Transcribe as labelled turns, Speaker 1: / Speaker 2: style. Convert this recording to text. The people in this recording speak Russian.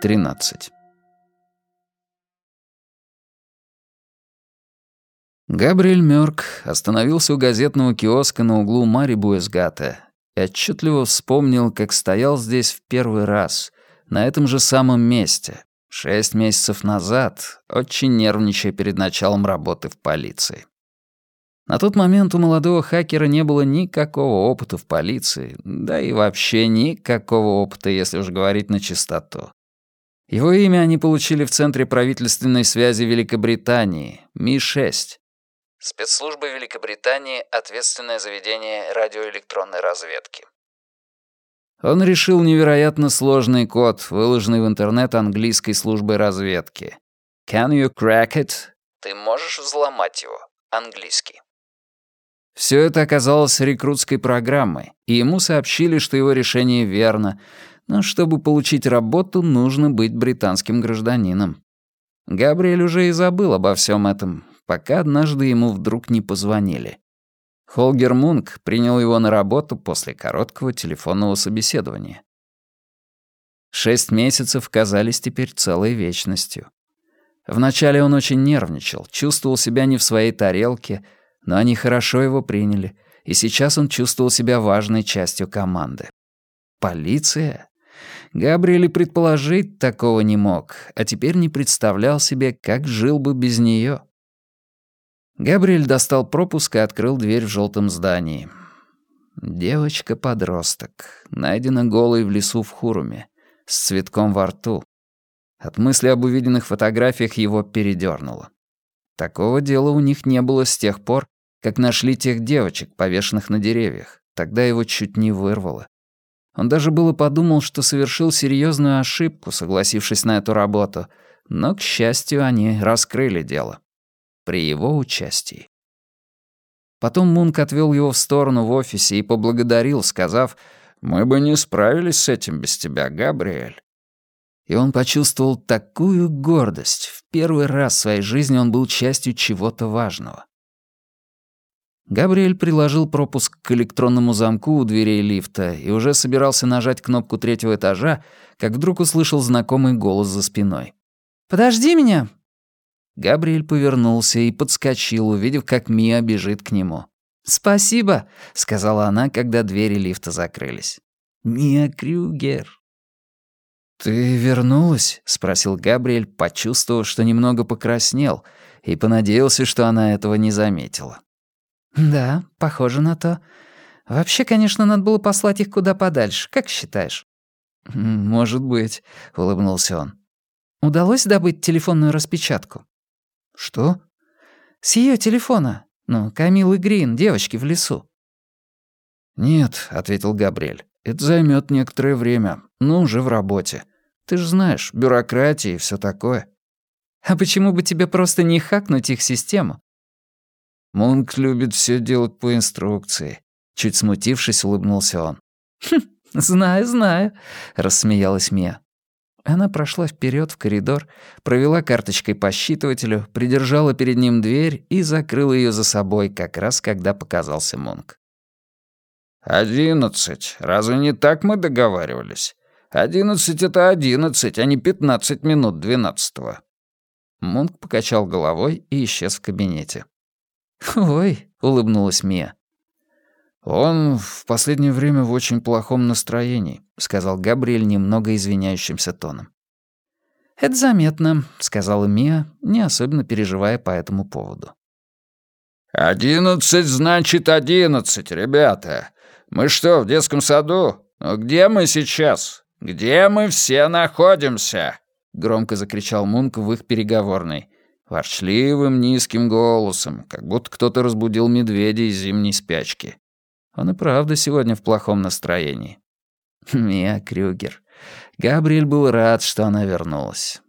Speaker 1: 13. Габриэль Мёрк остановился у газетного киоска на углу Мари Буэсгата и отчетливо вспомнил, как стоял здесь в первый раз, на этом же самом месте, шесть месяцев назад, очень нервничая перед началом работы в полиции. На тот момент у молодого хакера не было никакого опыта в полиции, да и вообще никакого опыта, если уж говорить на чистоту. Его имя они получили в Центре правительственной связи Великобритании, Ми-6. Спецслужбы Великобритании — ответственное заведение радиоэлектронной разведки. Он решил невероятно сложный код, выложенный в интернет английской службой разведки. «Can you crack it?» «Ты можешь взломать его?» Английский. Все это оказалось рекрутской программой, и ему сообщили, что его решение верно, но чтобы получить работу, нужно быть британским гражданином. Габриэль уже и забыл обо всем этом, пока однажды ему вдруг не позвонили. Холгер Мунк принял его на работу после короткого телефонного собеседования. Шесть месяцев казались теперь целой вечностью. Вначале он очень нервничал, чувствовал себя не в своей тарелке — но они хорошо его приняли, и сейчас он чувствовал себя важной частью команды. Полиция? Габриэль предположить такого не мог, а теперь не представлял себе, как жил бы без нее. Габриэль достал пропуск и открыл дверь в желтом здании. Девочка-подросток, найдена голой в лесу в Хуруме, с цветком во рту. От мысли об увиденных фотографиях его передёрнуло. Такого дела у них не было с тех пор, как нашли тех девочек, повешенных на деревьях. Тогда его чуть не вырвало. Он даже было подумал, что совершил серьезную ошибку, согласившись на эту работу, но, к счастью, они раскрыли дело. При его участии. Потом Мунк отвел его в сторону в офисе и поблагодарил, сказав, «Мы бы не справились с этим без тебя, Габриэль и он почувствовал такую гордость. В первый раз в своей жизни он был частью чего-то важного. Габриэль приложил пропуск к электронному замку у дверей лифта и уже собирался нажать кнопку третьего этажа, как вдруг услышал знакомый голос за спиной. «Подожди меня!» Габриэль повернулся и подскочил, увидев, как Мия бежит к нему. «Спасибо», — сказала она, когда двери лифта закрылись. «Мия Крюгер». «Ты вернулась?» — спросил Габриэль, почувствовав, что немного покраснел, и понадеялся, что она этого не заметила. «Да, похоже на то. Вообще, конечно, надо было послать их куда подальше, как считаешь?» «Может быть», — улыбнулся он. «Удалось добыть телефонную распечатку?» «Что?» «С ее телефона. Ну, Камилы Грин, девочки в лесу». «Нет», — ответил Габриэль. «Это займет некоторое время, но уже в работе. Ты же знаешь, бюрократия и все такое. А почему бы тебе просто не хакнуть их систему? Мунк любит все делать по инструкции. Чуть смутившись, улыбнулся он. «Хм, знаю, знаю», — рассмеялась Мия. Она прошла вперед в коридор, провела карточкой по считывателю, придержала перед ним дверь и закрыла ее за собой, как раз когда показался Мунк. «Одиннадцать. Разве не так мы договаривались? «Одиннадцать — это одиннадцать, а не пятнадцать минут двенадцатого». Мунк покачал головой и исчез в кабинете. «Ой», — улыбнулась Мия. «Он в последнее время в очень плохом настроении», — сказал Габриэль немного извиняющимся тоном. «Это заметно», — сказала Мия, не особенно переживая по этому поводу. «Одиннадцать значит одиннадцать, ребята. Мы что, в детском саду? Но где мы сейчас? «Где мы все находимся?» — громко закричал Мунк в их переговорной. Ворчливым низким голосом, как будто кто-то разбудил медведя из зимней спячки. Он и правда сегодня в плохом настроении. Мия Крюгер. Габриэль был рад, что она вернулась.